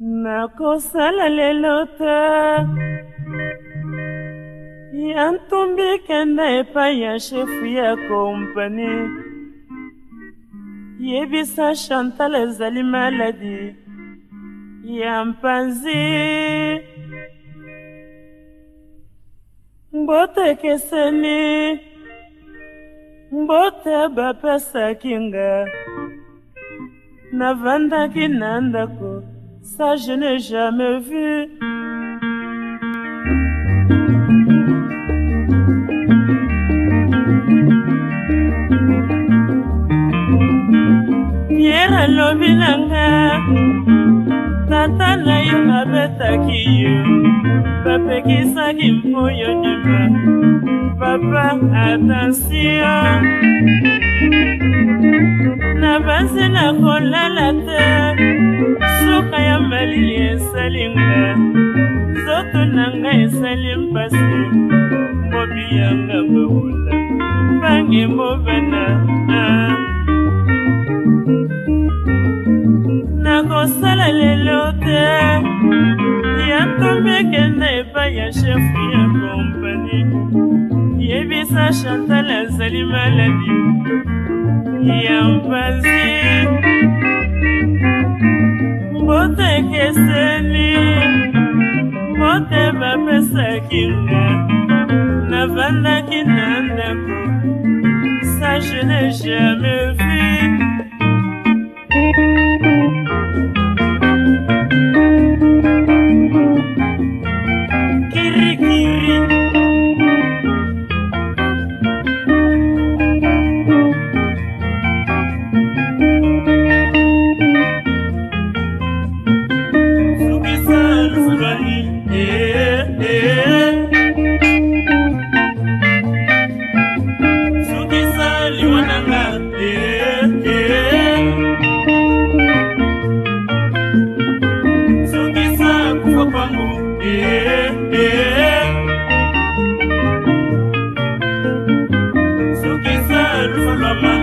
nakosala lelo te ya ntombi kenda epai ya shefu ya kompani yebisa chantal ezali maladi ya mpanzi mbote ekeseni mbote bapesaki nga navandaki na ndako ça je n'ai jamais vu. Pierre lobi na nga, tata na yo babetaki yo, bapekisaki mpoyo nyuma, papa attention. Na basi na kolala te. esali nga nzoto na nga esali mpasi mobi yanga mawula bange mobana ah. nakosala lelo te yakombi ekenda epai ya shefu ya kompani yebisa chantal azali maladi ya mpasi eseli motema apesaki nga navandaki na ndako ça je n'ai jamais vu sokisa lulama